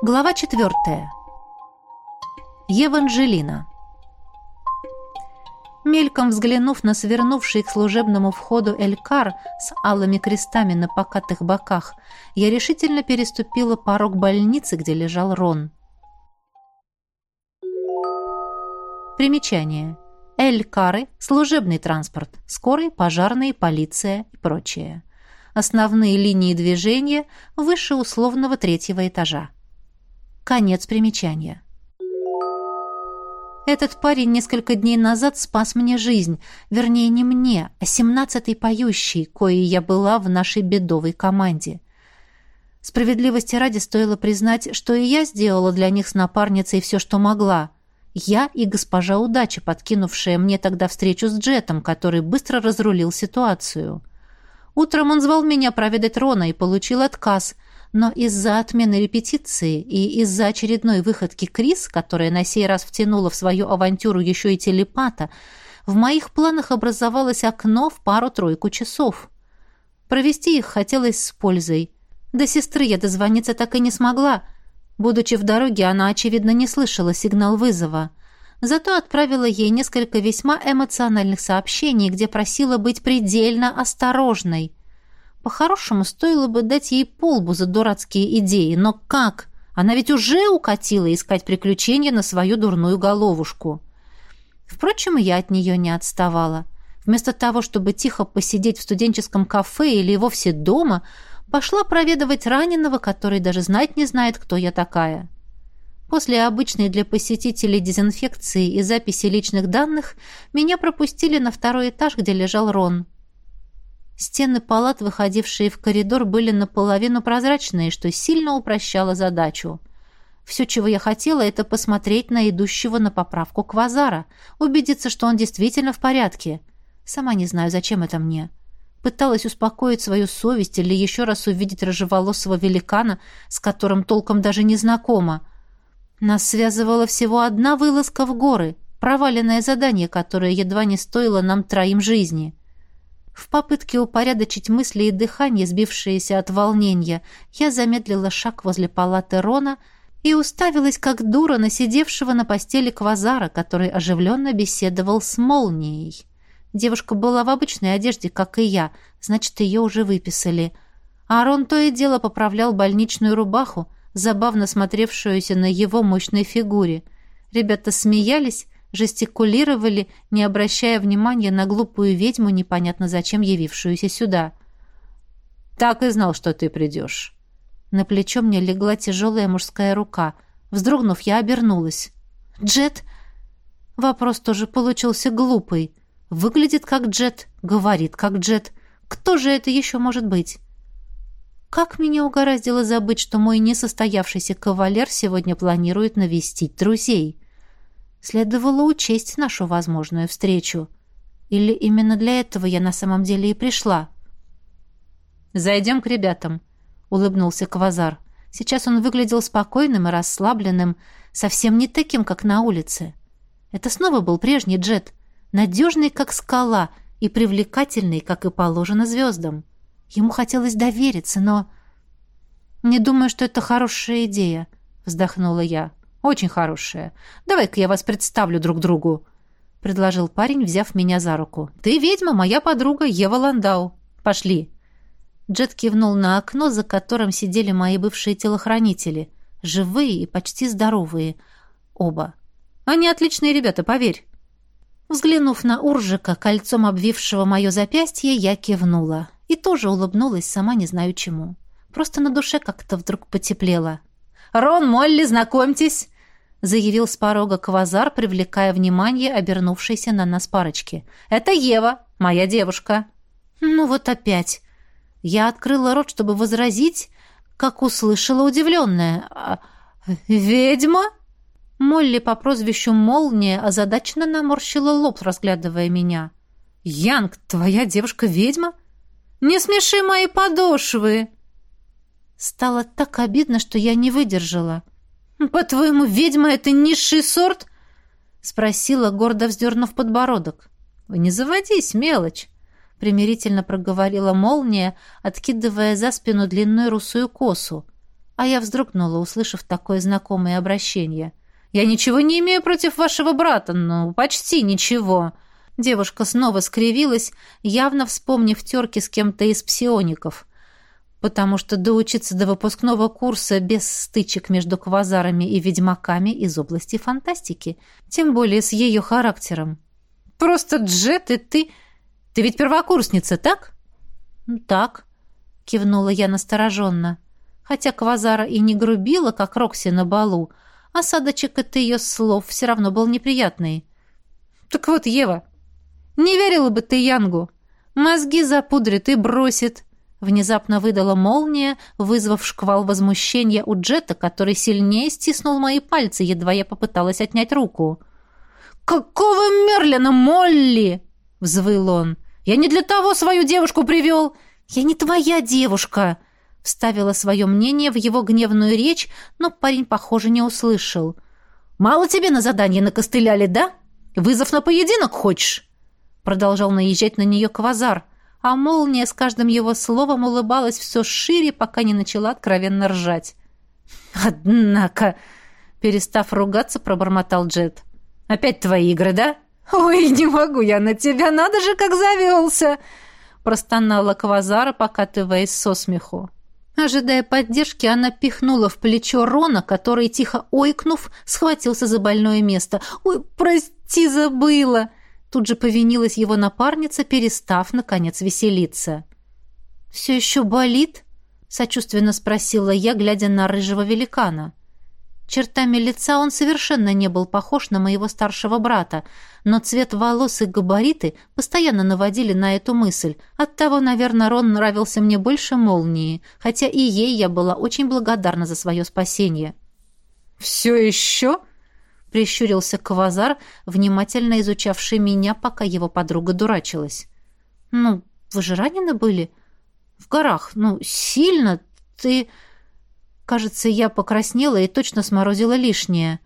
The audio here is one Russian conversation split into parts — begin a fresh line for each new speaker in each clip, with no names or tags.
Глава четвертая. Еванжелина. Мельком взглянув на свернувший к служебному входу Элькар с алыми крестами на покатых боках, я решительно переступила порог больницы, где лежал Рон. Примечание. Элькары – служебный транспорт, скорый, пожарные, полиция и прочее. Основные линии движения выше условного третьего этажа. Конец примечания. Этот парень несколько дней назад спас мне жизнь. Вернее, не мне, а семнадцатый поющий, коей я была в нашей бедовой команде. Справедливости ради стоило признать, что и я сделала для них с напарницей все, что могла. Я и госпожа Удача, подкинувшая мне тогда встречу с Джетом, который быстро разрулил ситуацию. Утром он звал меня проведать Рона и получил отказ, но из-за отмены репетиции и из-за очередной выходки Крис, которая на сей раз втянула в свою авантюру еще и телепата, в моих планах образовалось окно в пару-тройку часов. Провести их хотелось с пользой. До сестры я дозвониться так и не смогла. Будучи в дороге, она, очевидно, не слышала сигнал вызова. Зато отправила ей несколько весьма эмоциональных сообщений, где просила быть предельно осторожной – по-хорошему, стоило бы дать ей полбу за дурацкие идеи, но как? Она ведь уже укатила искать приключения на свою дурную головушку. Впрочем, я от нее не отставала. Вместо того, чтобы тихо посидеть в студенческом кафе или вовсе дома, пошла проведывать раненого, который даже знать не знает, кто я такая. После обычной для посетителей дезинфекции и записи личных данных меня пропустили на второй этаж, где лежал Рон. Стены палат, выходившие в коридор, были наполовину прозрачные, что сильно упрощало задачу. Все, чего я хотела, это посмотреть на идущего на поправку квазара, убедиться, что он действительно в порядке. Сама не знаю, зачем это мне. Пыталась успокоить свою совесть или еще раз увидеть рыжеволосого великана, с которым толком даже не знакома. Нас связывала всего одна вылазка в горы, проваленное задание, которое едва не стоило нам троим жизни. — в попытке упорядочить мысли и дыхание, сбившиеся от волнения, я замедлила шаг возле палаты Рона и уставилась, как дура, на сидевшего на постели квазара, который оживленно беседовал с молнией. Девушка была в обычной одежде, как и я, значит, ее уже выписали. А Рон то и дело поправлял больничную рубаху, забавно смотревшуюся на его мощной фигуре. Ребята смеялись, жестикулировали, не обращая внимания на глупую ведьму, непонятно зачем явившуюся сюда. «Так и знал, что ты придешь». На плечо мне легла тяжелая мужская рука. Вздрогнув, я обернулась. «Джет?» Вопрос тоже получился глупый. Выглядит как Джет, говорит как Джет. Кто же это еще может быть? Как меня угораздило забыть, что мой несостоявшийся кавалер сегодня планирует навестить друзей?» Следовало учесть нашу возможную встречу. Или именно для этого я на самом деле и пришла? «Зайдем к ребятам», — улыбнулся Квазар. Сейчас он выглядел спокойным и расслабленным, совсем не таким, как на улице. Это снова был прежний Джет, надежный, как скала, и привлекательный, как и положено звездам. Ему хотелось довериться, но... «Не думаю, что это хорошая идея», — вздохнула я. Очень хорошая. Давай-ка я вас представлю друг другу», — предложил парень, взяв меня за руку. «Ты ведьма, моя подруга Ева Ландау. Пошли». Джет кивнул на окно, за которым сидели мои бывшие телохранители. Живые и почти здоровые. Оба. Они отличные ребята, поверь. Взглянув на Уржика, кольцом обвившего мое запястье, я кивнула. И тоже улыбнулась, сама не знаю чему. Просто на душе как-то вдруг потеплело. «Рон, Молли, знакомьтесь!» Заявил с порога Квазар, привлекая внимание обернувшейся на нас парочки. «Это Ева, моя девушка». «Ну вот опять». Я открыла рот, чтобы возразить, как услышала удивленная. «А, «Ведьма?» Молли по прозвищу Молния озадаченно наморщила лоб, разглядывая меня. «Янг, твоя девушка ведьма? Не смеши мои подошвы!» Стало так обидно, что я не выдержала. «По-твоему, ведьма — это низший сорт?» — спросила, гордо вздернув подбородок. «Вы не заводись, мелочь!» — примирительно проговорила молния, откидывая за спину длинную русую косу. А я вздрогнула, услышав такое знакомое обращение. «Я ничего не имею против вашего брата, ну, почти ничего». Девушка снова скривилась, явно вспомнив терки с кем-то из псиоников. Потому что доучиться до выпускного курса без стычек между квазарами и ведьмаками из области фантастики, тем более с ее характером. «Просто Джет и ты... Ты ведь первокурсница, так?» «Так», — кивнула я настороженно. Хотя Квазара и не грубила, как Рокси на балу, осадочек от ее слов все равно был неприятный. «Так вот, Ева, не верила бы ты Янгу. Мозги запудрит и бросит». Внезапно выдала молния, вызвав шквал возмущения у Джета, который сильнее стиснул мои пальцы, едва я попыталась отнять руку. «Какого Мерлина, Молли?» — взвыл он. «Я не для того свою девушку привел!» «Я не твоя девушка!» — вставила свое мнение в его гневную речь, но парень, похоже, не услышал. «Мало тебе на задание накостыляли, да? Вызов на поединок хочешь?» Продолжал наезжать на нее квазар, а молния с каждым его словом улыбалась все шире, пока не начала откровенно ржать. «Однако...» — перестав ругаться, пробормотал Джет. «Опять твои игры, да?» «Ой, не могу я на тебя, надо же, как завелся!» простонала Квазара, покатываясь со смеху. Ожидая поддержки, она пихнула в плечо Рона, который, тихо ойкнув, схватился за больное место. «Ой, прости, забыла!» Тут же повинилась его напарница, перестав, наконец, веселиться. «Все еще болит?» — сочувственно спросила я, глядя на рыжего великана. Чертами лица он совершенно не был похож на моего старшего брата, но цвет волос и габариты постоянно наводили на эту мысль. Оттого, наверное, Рон нравился мне больше молнии, хотя и ей я была очень благодарна за свое спасение. «Все еще?» — прищурился Квазар, внимательно изучавший меня, пока его подруга дурачилась. «Ну, вы же ранены были? В горах? Ну, сильно? Ты...» Кажется, я покраснела и точно сморозила лишнее.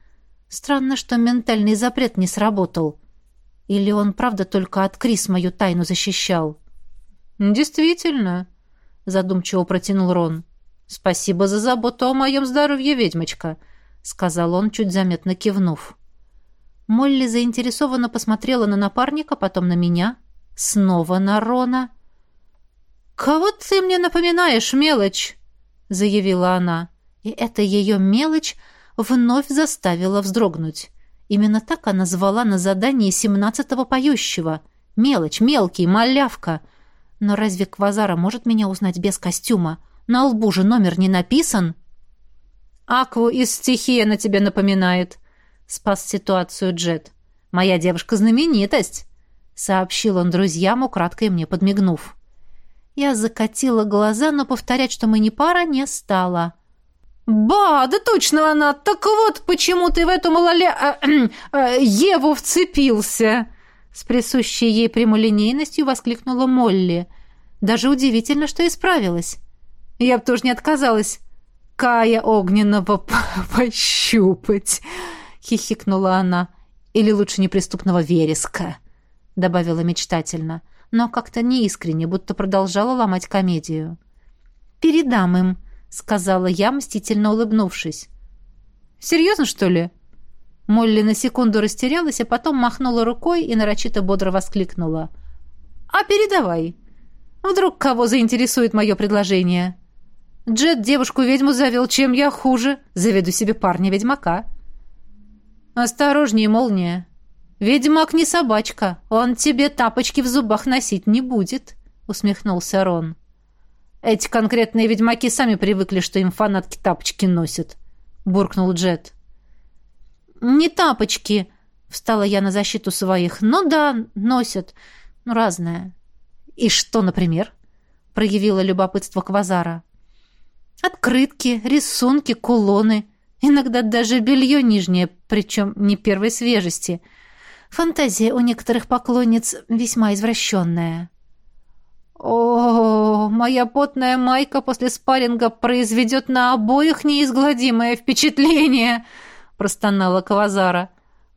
Странно, что ментальный запрет не сработал. Или он, правда, только от Крис мою тайну защищал? «Действительно», — задумчиво протянул Рон. «Спасибо за заботу о моем здоровье, ведьмочка», — сказал он, чуть заметно кивнув. Молли заинтересованно посмотрела на напарника, потом на меня, снова на Рона. «Кого ты мне напоминаешь, мелочь?» — заявила она. И эта ее мелочь вновь заставила вздрогнуть. Именно так она звала на задании семнадцатого поющего. Мелочь, мелкий, малявка. Но разве Квазара может меня узнать без костюма? На лбу же номер не написан. «Акву из стихии на тебе напоминает», — спас ситуацию Джет. «Моя девушка-знаменитость», — сообщил он друзьям, украдкой мне подмигнув. Я закатила глаза, но повторять, что мы не пара, не стала. «Ба, да точно она! Так вот, почему ты в эту малоле... А, а, Еву вцепился!» С присущей ей прямолинейностью воскликнула Молли. Даже удивительно, что исправилась. Я бы тоже не отказалась. Кая огненного пощупать, хихикнула она. Или лучше неприступного вереска, добавила мечтательно но как-то неискренне, будто продолжала ломать комедию. «Передам им», — сказала я, мстительно улыбнувшись. «Серьезно, что ли?» Молли на секунду растерялась, а потом махнула рукой и нарочито бодро воскликнула. «А передавай. Вдруг кого заинтересует мое предложение?» Джет девушку-ведьму завел, чем я хуже. Заведу себе парня-ведьмака. «Осторожнее, молния!» «Ведьмак не собачка, он тебе тапочки в зубах носить не будет», — усмехнулся Рон. «Эти конкретные ведьмаки сами привыкли, что им фанатки тапочки носят», — буркнул Джет. «Не тапочки», — встала я на защиту своих. «Ну да, носят. Ну, разное». «И что, например?» — проявила любопытство Квазара. «Открытки, рисунки, кулоны, иногда даже белье нижнее, причем не первой свежести». Фантазия у некоторых поклонниц весьма извращенная. «О, моя потная майка после спарринга произведет на обоих неизгладимое впечатление!» — простонала Кавазара.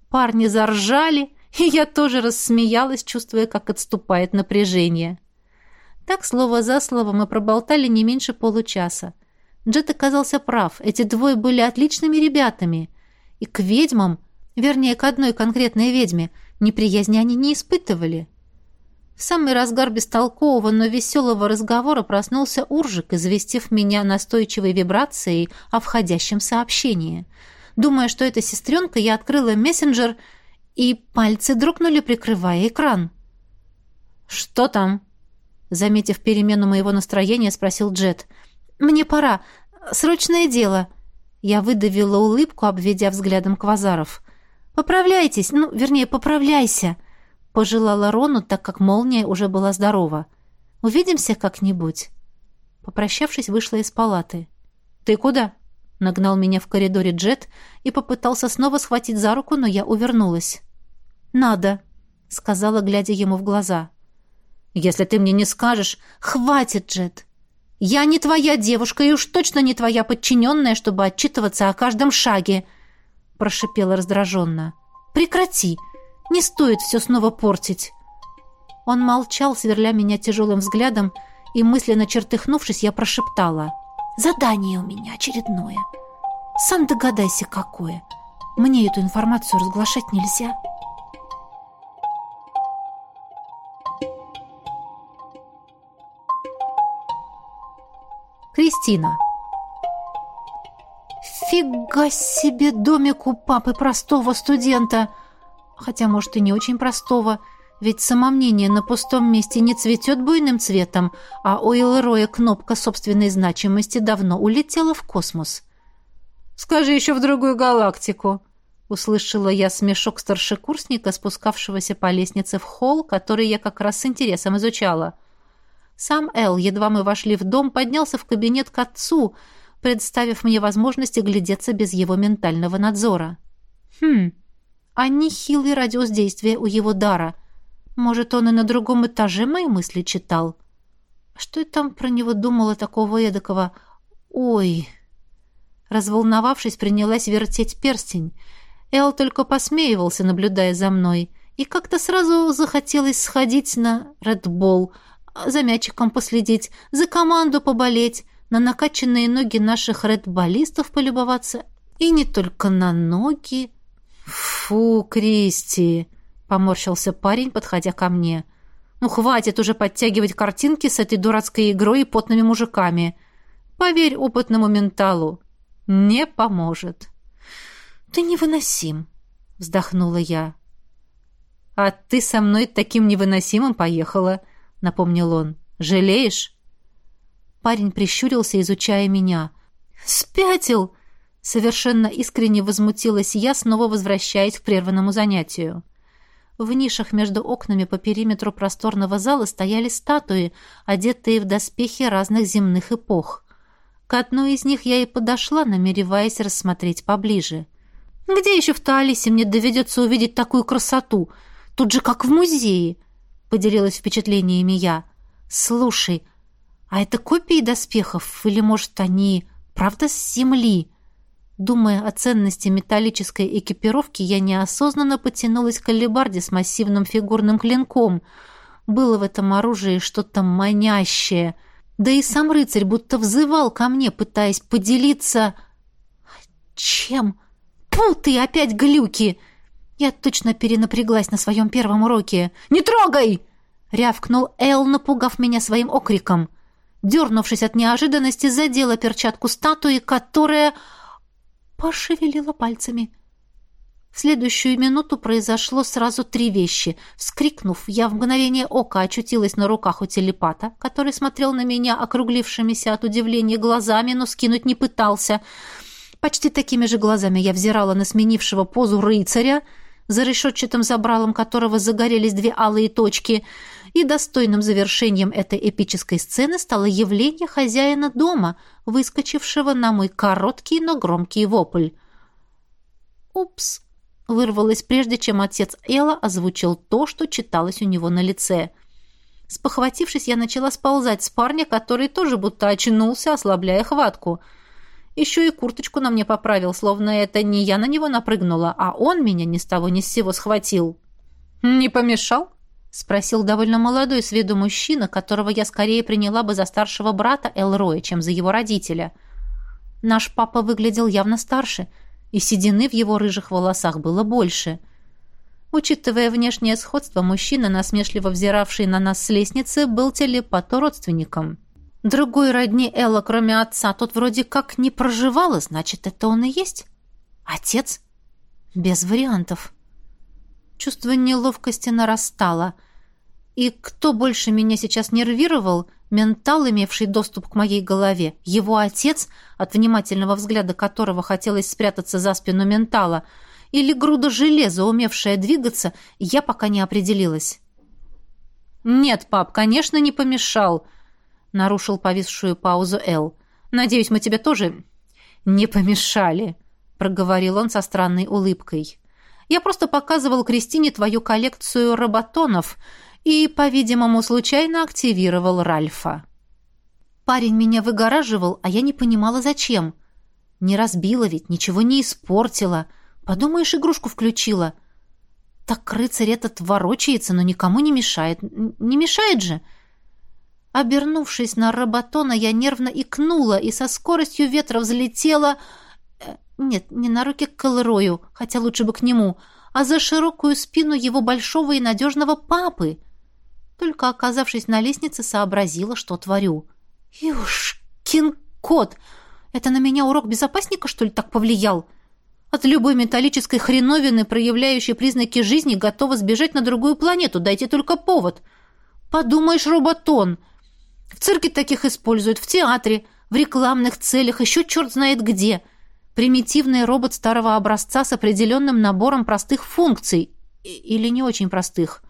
Парни заржали, и я тоже рассмеялась, чувствуя, как отступает напряжение. Так слово за слово мы проболтали не меньше получаса. Джет оказался прав. Эти двое были отличными ребятами. И к ведьмам, вернее, к одной конкретной ведьме, неприязни они не испытывали. В самый разгар бестолкового, но веселого разговора проснулся Уржик, известив меня настойчивой вибрацией о входящем сообщении. Думая, что это сестренка, я открыла мессенджер, и пальцы дрогнули, прикрывая экран. «Что там?» Заметив перемену моего настроения, спросил Джет. «Мне пора. Срочное дело». Я выдавила улыбку, обведя взглядом Квазаров. «Поправляйтесь, ну, вернее, поправляйся». Пожелала Рону, так как молния уже была здорова. «Увидимся как-нибудь?» Попрощавшись, вышла из палаты. «Ты куда?» Нагнал меня в коридоре Джет и попытался снова схватить за руку, но я увернулась. «Надо», — сказала, глядя ему в глаза. «Если ты мне не скажешь...» «Хватит, Джет! Я не твоя девушка и уж точно не твоя подчиненная, чтобы отчитываться о каждом шаге!» Прошипела раздраженно. «Прекрати! Не стоит все снова портить!» Он молчал, сверля меня тяжелым взглядом, и, мысленно чертыхнувшись, я прошептала. «Задание у меня очередное. Сам догадайся, какое. Мне эту информацию разглашать нельзя». Кристина. «Фига себе домик у папы простого студента!» Хотя, может, и не очень простого, ведь самомнение на пустом месте не цветет буйным цветом, а у Элроя кнопка собственной значимости давно улетела в космос. «Скажи еще в другую галактику!» Услышала я смешок старшекурсника, спускавшегося по лестнице в холл, который я как раз с интересом изучала. Сам Эл, едва мы вошли в дом, поднялся в кабинет к отцу, представив мне возможность оглядеться без его ментального надзора. «Хм, а нехилый радиус действия у его дара. Может, он и на другом этаже мои мысли читал? Что я там про него думала такого эдакого? Ой!» Разволновавшись, принялась вертеть перстень. Эл только посмеивался, наблюдая за мной, и как-то сразу захотелось сходить на редбол, за мячиком последить, за команду поболеть, на накачанные ноги наших редболистов полюбоваться. И не только на ноги, «Фу, Кристи!» — поморщился парень, подходя ко мне. «Ну, хватит уже подтягивать картинки с этой дурацкой игрой и потными мужиками. Поверь опытному менталу, не поможет». «Ты невыносим», — вздохнула я. «А ты со мной таким невыносимым поехала», — напомнил он. «Жалеешь?» Парень прищурился, изучая меня. «Спятил!» Совершенно искренне возмутилась я, снова возвращаясь к прерванному занятию. В нишах между окнами по периметру просторного зала стояли статуи, одетые в доспехи разных земных эпох. К одной из них я и подошла, намереваясь рассмотреть поближе. «Где еще в Таалисе мне доведется увидеть такую красоту? Тут же как в музее!» — поделилась впечатлениями я. «Слушай, а это копии доспехов? Или, может, они правда с земли?» Думая о ценности металлической экипировки, я неосознанно потянулась к алебарде с массивным фигурным клинком. Было в этом оружии что-то манящее. Да и сам рыцарь будто взывал ко мне, пытаясь поделиться... Чем? Пу, ты опять глюки! Я точно перенапряглась на своем первом уроке. «Не трогай!» — рявкнул Эл, напугав меня своим окриком. Дернувшись от неожиданности, задела перчатку статуи, которая пошевелила пальцами. В следующую минуту произошло сразу три вещи. Вскрикнув, я в мгновение ока очутилась на руках у телепата, который смотрел на меня округлившимися от удивления глазами, но скинуть не пытался. Почти такими же глазами я взирала на сменившего позу рыцаря, за решетчатым забралом которого загорелись две алые точки, и достойным завершением этой эпической сцены стало явление хозяина дома, выскочившего на мой короткий, но громкий вопль. «Упс!» — вырвалось прежде, чем отец Элла озвучил то, что читалось у него на лице. Спохватившись, я начала сползать с парня, который тоже будто очнулся, ослабляя хватку — еще и курточку на мне поправил, словно это не я на него напрыгнула, а он меня ни с того ни с сего схватил. «Не помешал?» — спросил довольно молодой с виду мужчина, которого я скорее приняла бы за старшего брата Элроя, чем за его родителя. Наш папа выглядел явно старше, и седины в его рыжих волосах было больше. Учитывая внешнее сходство, мужчина, насмешливо взиравший на нас с лестницы, был телепато родственником. Другой родни Элла, кроме отца, тот вроде как не проживала, значит, это он и есть. Отец? Без вариантов. Чувство неловкости нарастало. И кто больше меня сейчас нервировал, ментал, имевший доступ к моей голове, его отец, от внимательного взгляда которого хотелось спрятаться за спину ментала, или груда железа, умевшая двигаться, я пока не определилась. «Нет, пап, конечно, не помешал», — нарушил повисшую паузу Эл. «Надеюсь, мы тебе тоже не помешали», — проговорил он со странной улыбкой. Я просто показывал Кристине твою коллекцию роботонов и, по-видимому, случайно активировал Ральфа. Парень меня выгораживал, а я не понимала, зачем. Не разбила ведь, ничего не испортила. Подумаешь, игрушку включила. Так рыцарь этот ворочается, но никому не мешает. Не мешает же?» Обернувшись на роботона, я нервно икнула и со скоростью ветра взлетела нет, не на руки к Колрою, хотя лучше бы к нему, а за широкую спину его большого и надежного папы. Только оказавшись на лестнице, сообразила, что творю. «Юшкин кот! Это на меня урок безопасника, что ли, так повлиял?» От любой металлической хреновины, проявляющей признаки жизни, готова сбежать на другую планету. Дайте только повод. Подумаешь, роботон. В цирке таких используют, в театре, в рекламных целях, еще черт знает где. Примитивный робот старого образца с определенным набором простых функций. Или не очень простых.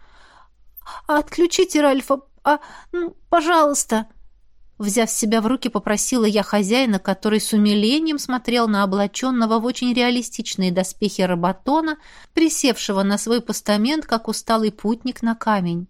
«Отключите Ральфа, а, ну, пожалуйста!» Взяв себя в руки, попросила я хозяина, который с умилением смотрел на облаченного в очень реалистичные доспехи роботона, присевшего на свой постамент, как усталый путник на камень.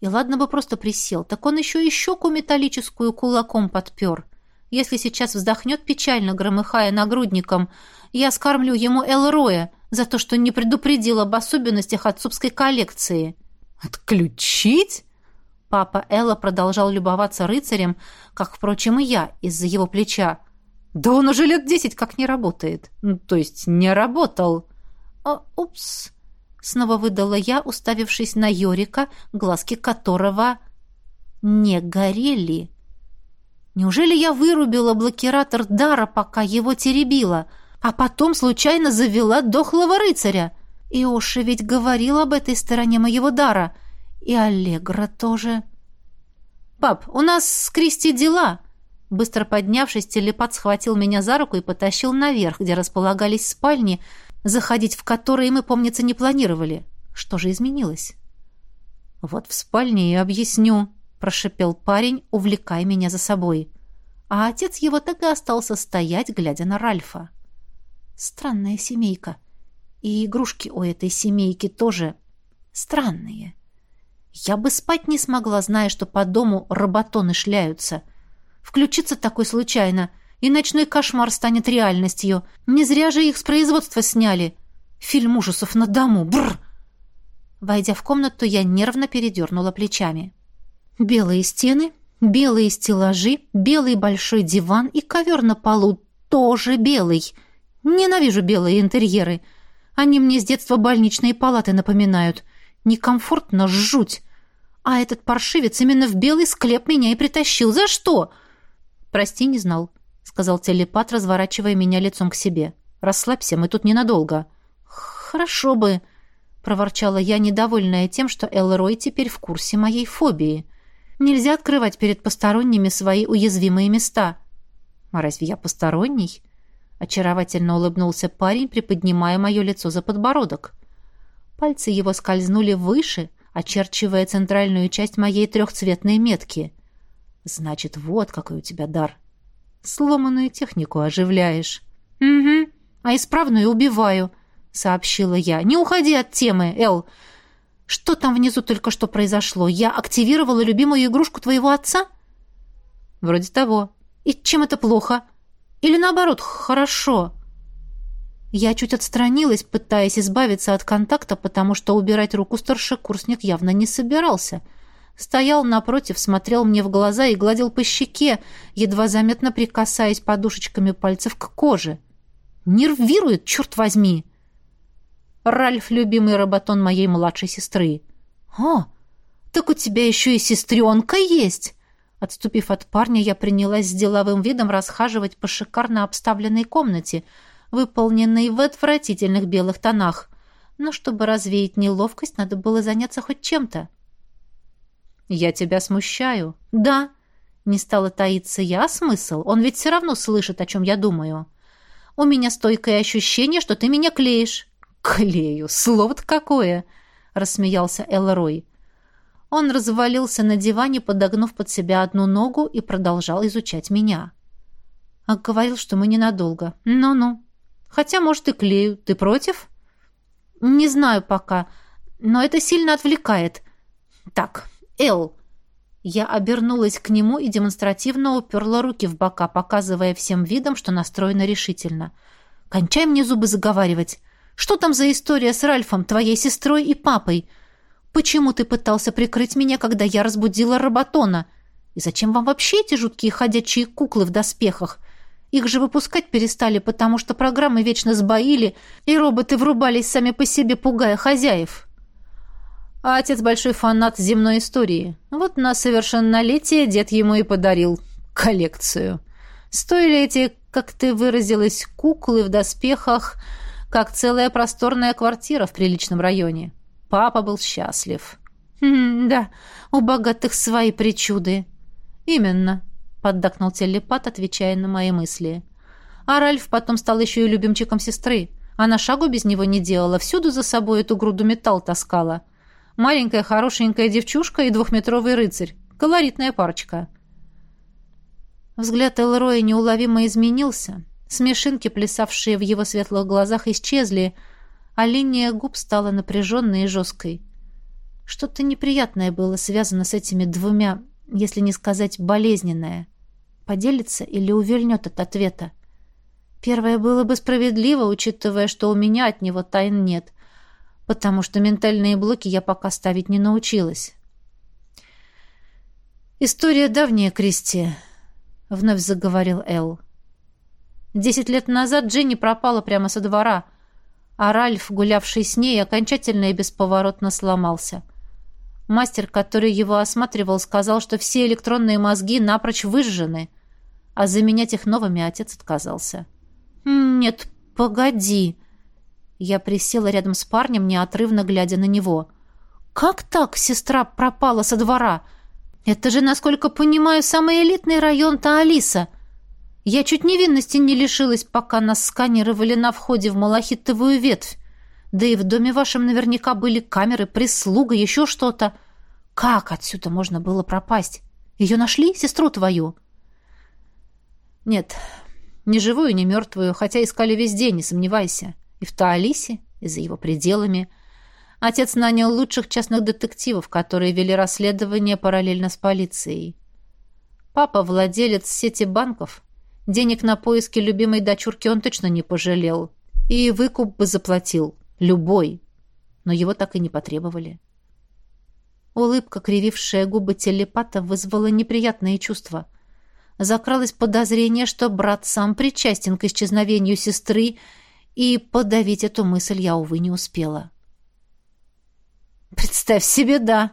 И ладно бы просто присел, так он еще и щеку металлическую кулаком подпер. Если сейчас вздохнет печально, громыхая нагрудником, я скормлю ему Элроя за то, что не предупредил об особенностях отцовской коллекции. «Отключить?» Папа Элла продолжал любоваться рыцарем, как, впрочем, и я, из-за его плеча. «Да он уже лет десять как не работает. Ну, то есть не работал». «А, упс!» — снова выдала я, уставившись на Йорика, глазки которого не горели. Неужели я вырубила блокиратор дара, пока его теребила, а потом случайно завела дохлого рыцаря? И Оши ведь говорил об этой стороне моего дара. И Аллегра тоже. «Пап, у нас с Кристи дела!» Быстро поднявшись, телепат схватил меня за руку и потащил наверх, где располагались спальни, заходить в которые мы, помнится, не планировали. Что же изменилось? «Вот в спальне и объясню», прошипел парень, увлекая меня за собой. А отец его так и остался стоять, глядя на Ральфа. Странная семейка. И игрушки у этой семейки тоже странные. Я бы спать не смогла, зная, что по дому роботоны шляются. Включиться такой случайно, и ночной кошмар станет реальностью. Не зря же их с производства сняли. Фильм ужасов на дому. Бррр! Войдя в комнату, я нервно передернула плечами. Белые стены, белые стеллажи, белый большой диван и ковер на полу тоже белый. Ненавижу белые интерьеры. Они мне с детства больничные палаты напоминают. Некомфортно, жуть. А этот паршивец именно в белый склеп меня и притащил. За что? Прости, не знал, сказал телепат, разворачивая меня лицом к себе. Расслабься, мы тут ненадолго. Хорошо бы, проворчала я, недовольная тем, что Элрой теперь в курсе моей фобии. Нельзя открывать перед посторонними свои уязвимые места. А разве я посторонний? Очаровательно улыбнулся парень, приподнимая мое лицо за подбородок. Пальцы его скользнули выше, очерчивая центральную часть моей трехцветной метки. Значит, вот какой у тебя дар. Сломанную технику оживляешь. Угу, а исправную убиваю, сообщила я. Не уходи от темы, Эл. Что там внизу только что произошло? Я активировала любимую игрушку твоего отца? Вроде того. И чем это плохо? Или наоборот, хорошо? Я чуть отстранилась, пытаясь избавиться от контакта, потому что убирать руку старшекурсник явно не собирался. Стоял напротив, смотрел мне в глаза и гладил по щеке, едва заметно прикасаясь подушечками пальцев к коже. Нервирует, черт возьми! Ральф — любимый работон моей младшей сестры. «О, так у тебя еще и сестренка есть!» Отступив от парня, я принялась с деловым видом расхаживать по шикарно обставленной комнате, выполненной в отвратительных белых тонах. Но чтобы развеять неловкость, надо было заняться хоть чем-то. «Я тебя смущаю?» «Да», — не стала таиться я, а смысл? Он ведь все равно слышит, о чем я думаю. «У меня стойкое ощущение, что ты меня клеишь». «Клею! Слово-то какое!» — рассмеялся Элрой. Он развалился на диване, подогнув под себя одну ногу и продолжал изучать меня. А говорил, что мы ненадолго. Ну-ну. Хотя, может, и клею. Ты против? Не знаю пока, но это сильно отвлекает. Так, Эл. Я обернулась к нему и демонстративно уперла руки в бока, показывая всем видом, что настроена решительно. «Кончай мне зубы заговаривать. Что там за история с Ральфом, твоей сестрой и папой? Почему ты пытался прикрыть меня, когда я разбудила Роботона? И зачем вам вообще эти жуткие ходячие куклы в доспехах? Их же выпускать перестали, потому что программы вечно сбоили, и роботы врубались сами по себе, пугая хозяев. А отец большой фанат земной истории. Вот на совершеннолетие дед ему и подарил коллекцию. Стоили эти, как ты выразилась, куклы в доспехах, как целая просторная квартира в приличном районе. Папа был счастлив. «Хм, «Да, у богатых свои причуды». «Именно», — поддакнул телепат, отвечая на мои мысли. А Ральф потом стал еще и любимчиком сестры. Она шагу без него не делала, всюду за собой эту груду металл таскала. Маленькая хорошенькая девчушка и двухметровый рыцарь. Колоритная парочка. Взгляд Элроя неуловимо изменился. Смешинки, плясавшие в его светлых глазах, исчезли — а линия губ стала напряженной и жесткой. Что-то неприятное было связано с этими двумя, если не сказать болезненное. Поделится или увильнет от ответа? Первое было бы справедливо, учитывая, что у меня от него тайн нет, потому что ментальные блоки я пока ставить не научилась. «История давняя, Кристи», — вновь заговорил Эл. «Десять лет назад Дженни пропала прямо со двора, а Ральф, гулявший с ней, окончательно и бесповоротно сломался. Мастер, который его осматривал, сказал, что все электронные мозги напрочь выжжены, а заменять их новыми отец отказался. «Нет, погоди!» Я присела рядом с парнем, неотрывно глядя на него. «Как так сестра пропала со двора? Это же, насколько понимаю, самый элитный район-то Алиса!» Я чуть невинности не лишилась, пока нас сканировали на входе в малахитовую ветвь. Да и в доме вашем наверняка были камеры, прислуга, еще что-то. Как отсюда можно было пропасть? Ее нашли, сестру твою?» «Нет, не живую, не мертвую, хотя искали везде, не сомневайся. И в Таалисе, и за его пределами. Отец нанял лучших частных детективов, которые вели расследование параллельно с полицией. Папа — владелец сети банков, Денег на поиски любимой дочурки он точно не пожалел. И выкуп бы заплатил. Любой. Но его так и не потребовали. Улыбка, кривившая губы телепата, вызвала неприятные чувства. Закралось подозрение, что брат сам причастен к исчезновению сестры, и подавить эту мысль я, увы, не успела. «Представь себе, да!»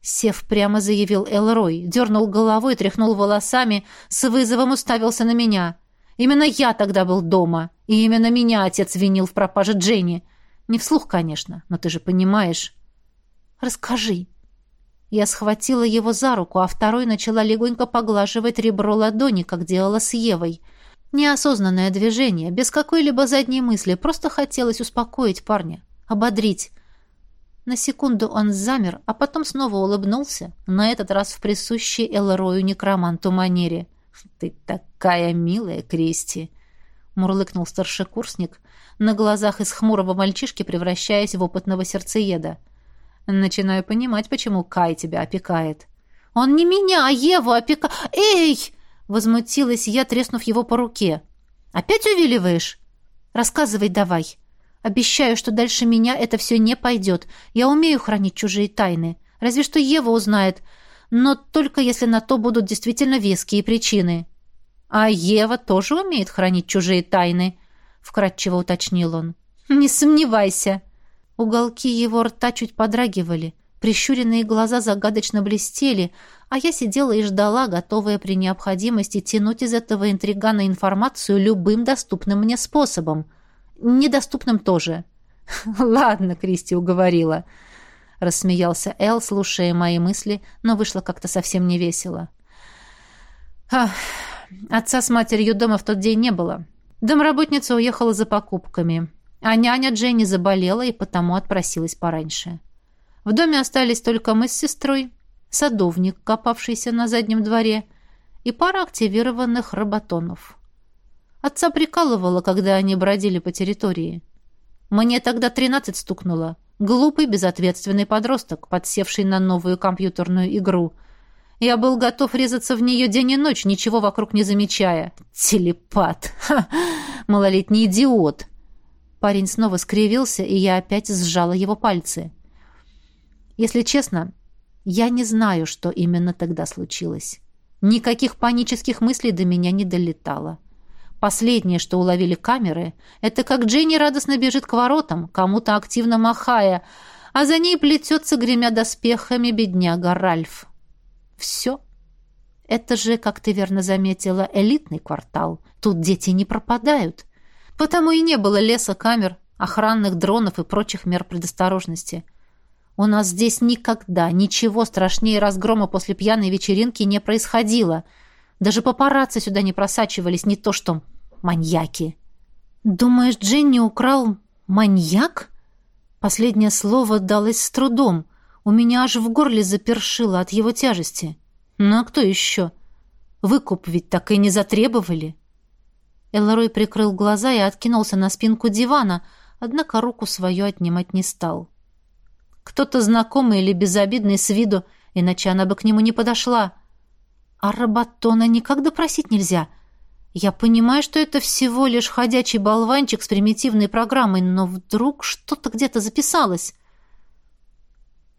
Сев прямо заявил Элрой, дернул головой, тряхнул волосами, с вызовом уставился на меня. Именно я тогда был дома, и именно меня отец винил в пропаже Дженни. Не вслух, конечно, но ты же понимаешь. Расскажи. Я схватила его за руку, а второй начала легонько поглаживать ребро ладони, как делала с Евой. Неосознанное движение, без какой-либо задней мысли, просто хотелось успокоить парня, ободрить. На секунду он замер, а потом снова улыбнулся, на этот раз в присущей Элрою некроманту манере. «Ты такая милая, Кристи!» — мурлыкнул старшекурсник, на глазах из хмурого мальчишки превращаясь в опытного сердцееда. «Начинаю понимать, почему Кай тебя опекает». «Он не меня, а Еву опека... Эй!» — возмутилась я, треснув его по руке. «Опять увиливаешь? Рассказывай давай!» Обещаю, что дальше меня это все не пойдет. Я умею хранить чужие тайны. Разве что Ева узнает, но только если на то будут действительно веские причины. А Ева тоже умеет хранить чужие тайны, вкратчиво уточнил он. Не сомневайся. Уголки его рта чуть подрагивали, прищуренные глаза загадочно блестели, а я сидела и ждала, готовая при необходимости тянуть из этого интригана информацию любым доступным мне способом. Недоступным тоже. «Ладно», — Кристи уговорила. — рассмеялся Эл, слушая мои мысли, но вышло как-то совсем невесело. «Ах, отца с матерью дома в тот день не было. Домработница уехала за покупками, а няня Дженни заболела и потому отпросилась пораньше. В доме остались только мы с сестрой, садовник, копавшийся на заднем дворе, и пара активированных роботонов. Отца прикалывало, когда они бродили по территории. Мне тогда тринадцать стукнуло — Глупый, безответственный подросток, подсевший на новую компьютерную игру. Я был готов резаться в нее день и ночь, ничего вокруг не замечая. Телепат! Ха! Малолетний идиот! Парень снова скривился, и я опять сжала его пальцы. Если честно, я не знаю, что именно тогда случилось. Никаких панических мыслей до меня не долетало. Последнее, что уловили камеры, это как Дженни радостно бежит к воротам, кому-то активно махая, а за ней плетется, гремя доспехами, бедняга Ральф. Все. Это же, как ты верно заметила, элитный квартал. Тут дети не пропадают. Потому и не было леса камер, охранных дронов и прочих мер предосторожности. У нас здесь никогда ничего страшнее разгрома после пьяной вечеринки не происходило — даже папарацци сюда не просачивались, не то что маньяки. «Думаешь, Дженни украл маньяк?» Последнее слово далось с трудом. У меня аж в горле запершило от его тяжести. «Ну а кто еще? Выкуп ведь так и не затребовали». Эллорой прикрыл глаза и откинулся на спинку дивана, однако руку свою отнимать не стал. Кто-то знакомый или безобидный с виду, иначе она бы к нему не подошла. А Роботона никогда просить нельзя. Я понимаю, что это всего лишь ходячий болванчик с примитивной программой, но вдруг что-то где-то записалось.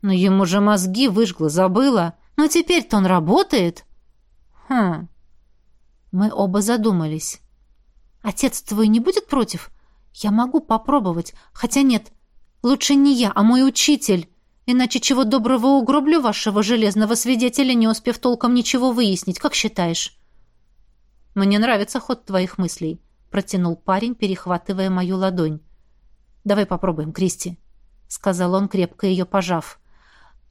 Но ему же мозги выжгло, забыла. Но теперь-то он работает. Хм. Мы оба задумались. Отец твой не будет против? Я могу попробовать. Хотя нет, лучше не я, а мой учитель. Иначе чего доброго угроблю вашего железного свидетеля, не успев толком ничего выяснить. Как считаешь?» «Мне нравится ход твоих мыслей», — протянул парень, перехватывая мою ладонь. «Давай попробуем, Кристи», — сказал он, крепко ее пожав.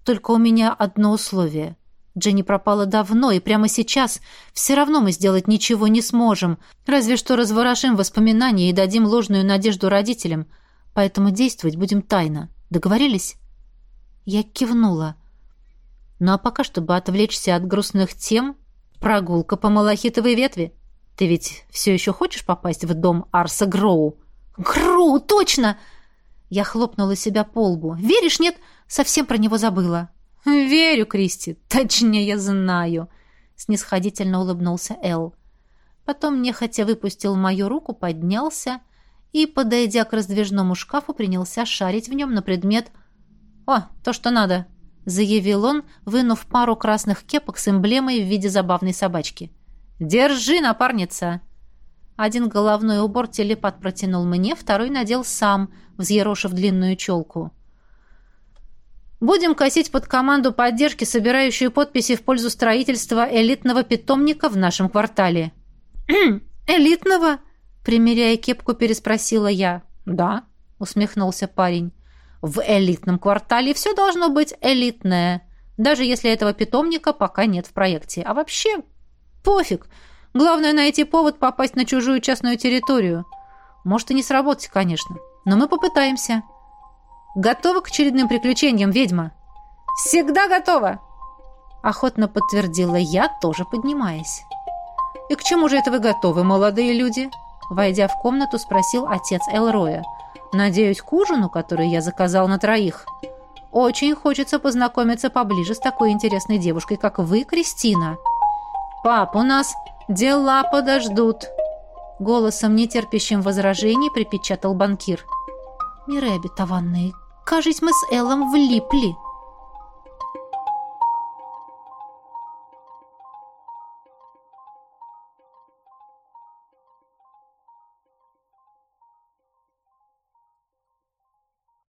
«Только у меня одно условие. Дженни пропала давно, и прямо сейчас все равно мы сделать ничего не сможем, разве что разворошим воспоминания и дадим ложную надежду родителям, поэтому действовать будем тайно. Договорились?» Я кивнула. Ну а пока, чтобы отвлечься от грустных тем, прогулка по малахитовой ветви. Ты ведь все еще хочешь попасть в дом Арса Гроу? Гроу, точно! Я хлопнула себя по лбу. Веришь, нет? Совсем про него забыла. Верю, Кристи. Точнее, я знаю. Снисходительно улыбнулся Эл. Потом нехотя выпустил мою руку, поднялся и, подойдя к раздвижному шкафу, принялся шарить в нем на предмет «О, то, что надо», — заявил он, вынув пару красных кепок с эмблемой в виде забавной собачки. «Держи, напарница!» Один головной убор телепат протянул мне, второй надел сам, взъерошив длинную челку. «Будем косить под команду поддержки, собирающую подписи в пользу строительства элитного питомника в нашем квартале». «Элитного?» — примеряя кепку, переспросила я. «Да», — усмехнулся парень. В элитном квартале все должно быть элитное, даже если этого питомника пока нет в проекте. А вообще, пофиг. Главное найти повод попасть на чужую частную территорию. Может и не сработать, конечно, но мы попытаемся. Готова к очередным приключениям, ведьма? Всегда готова! Охотно подтвердила я, тоже поднимаясь. И к чему же это вы готовы, молодые люди? Войдя в комнату, спросил отец Элроя. Надеюсь, к ужину, который я заказал на троих. Очень хочется познакомиться поближе с такой интересной девушкой, как вы, Кристина. Пап, у нас дела подождут. Голосом, нетерпящим возражений, припечатал банкир. Миры обетованные, кажись, мы с Эллом влипли.